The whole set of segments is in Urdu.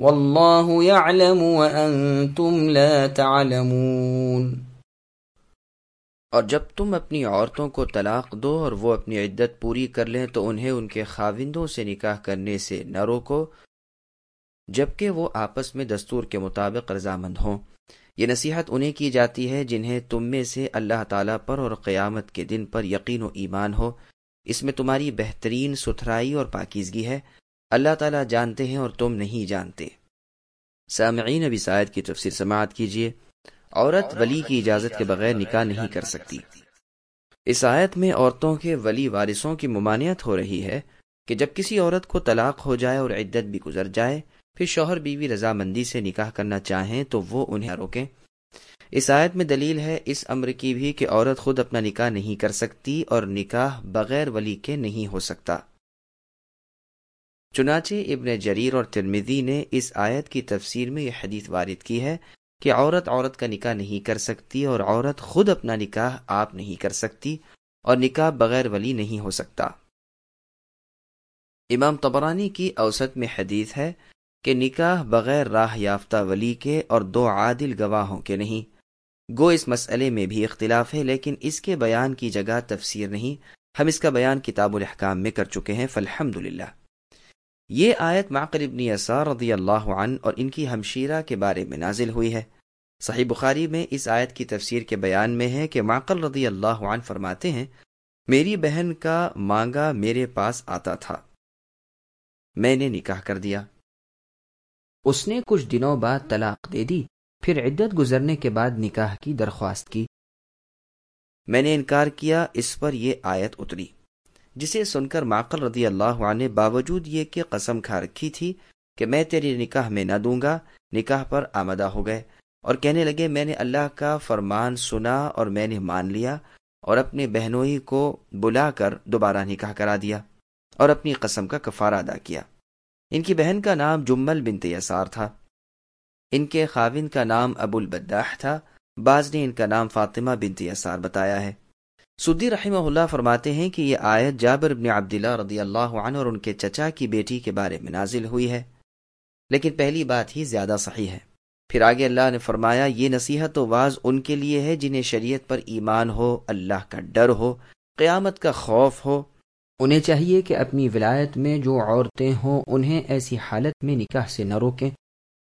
واللہ يعلم وانتم لا تعلمون۔ اور جب تم اپنی عورتوں کو طلاق دو اور وہ اپنی عدت پوری کر لیں تو انہیں ان کے خاوندوں سے نکاح کرنے سے نہ روکو، جبکہ وہ آپس میں دستور کے مطابق رضامند ہوں۔ یہ نصیحت انہیں کی جاتی ہے جنہیں تم میں سے اللہ تعالیٰ پر اور قیامت کے دن پر یقین و ایمان ہو۔ اس میں تمہاری بہترین ستھرائی اور پاکیزگی ہے۔ اللہ تعالیٰ جانتے ہیں اور تم نہیں جانتے۔ سامعین ابھی سائد کی تفسیر سماعت کیجیے عورت ولی کی اجازت کے بغیر نکاح نہیں کر سکتی۔ اس آیت میں عورتوں کے ولی وارثوں کی ممانعت ہو رہی ہے کہ جب کسی عورت کو طلاق ہو جائے اور عدت بھی گزر جائے پھر شوہر بیوی رضامندی سے نکاح کرنا چاہیں تو وہ انہیں روکیں۔ اس آیت میں دلیل ہے اس امر کی بھی کہ عورت خود اپنا نکاح نہیں کر سکتی اور نکاح بغیر ولی کے نہیں ہو سکتا۔ چنانچہ ابن جریر اور ترمیدی نے اس آیت کی تفسیر میں یہ حدیث وارد کی ہے کہ عورت عورت کا نکاح نہیں کر سکتی اور عورت خود اپنا نکاح آپ نہیں کر سکتی اور نکاح بغیر ولی نہیں ہو سکتا۔ امام تبرانی کی اوسط میں حدیث ہے کہ نکاح بغیر راہ یافتہ ولی کے اور دو عادل گواہوں کے نہیں۔ گو اس مسئلے میں بھی اختلاف ہے، لیکن اس کے بیان کی جگہ تفسیر نہیں۔ ہم اس کا بیان کتاب الحکام میں کر چکے ہیں فالحمد للہ یہ آیت معقر ابن یسار رضی اللہ عنہ اور ان کی ہمشیرہ کے بارے میں نازل ہوئی ہے۔ صحیح بخاری میں اس آیت کی تفسیر کے بیان میں ہے کہ معقل رضی اللہ عنہ فرماتے ہیں، میری بہن کا مانگا میرے پاس آتا تھا، میں نے نکاح کر دیا۔ اس نے کچھ دنوں بعد طلاق دے دی، پھر عدت گزرنے کے بعد نکاح کی درخواست کی۔ میں نے انکار کیا، اس پر یہ آیت اتری۔ جسے سن کر معقل رضی اللہ عنہ نے باوجود یہ کہ قسم کھا رکھی تھی کہ میں تیری نکاح میں نہ دوں گا، نکاح پر آمدہ ہو گئے۔ اور کہنے لگے، میں نے اللہ کا فرمان سنا اور میں نے مان لیا اور اپنے بہنوئی کو بلا کر دوبارہ نکاح کرا دیا اور اپنی قسم کا کفارہ ادا کیا۔ ان کی بہن کا نام جمل بنت یسار تھا۔ ان کے خاوند کا نام ابو البداح تھا۔ بعض نے ان کا نام فاطمہ بنت یسار بتایا ہے۔ سدی رحمہ اللہ فرماتے ہیں کہ یہ آیت جابر بن عبداللہ رضی اللہ عنہ اور ان کے چچا کی بیٹی کے بارے میں نازل ہوئی ہے۔ لیکن پہلی بات ہی زیادہ صحیح ہے۔ پھر آگے اللہ نے فرمایا، یہ نصیحت و واز ان کے لیے ہے جنہیں شریعت پر ایمان ہو، اللہ کا ڈر ہو، قیامت کا خوف ہو۔ انہیں چاہیے کہ اپنی ولایت میں جو عورتیں ہوں، انہیں ایسی حالت میں نکاح سے نہ روکیں۔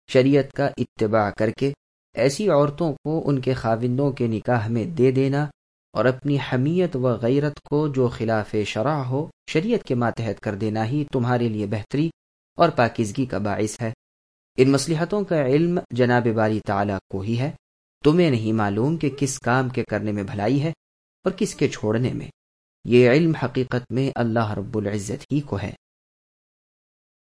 شریعت کا اتباع کر کے ایسی عورتوں کو ان کے خاوندوں کے نکاح میں دے دینا اور اپنی حمیت و غیرت کو جو خلاف شرع ہو، شریعت کے ماتحت کر دینا ہی تمہارے لیے بہتری اور پاکیزگی کا باعث ہے۔ ان مصلحتوں کا علم جناب باری تعالیٰ کو ہی ہے۔ تمہیں نہیں معلوم کہ کس کام کے کرنے میں بھلائی ہے اور کس کے چھوڑنے میں۔ یہ علم حقیقت میں اللہ رب العزت ہی کو ہے۔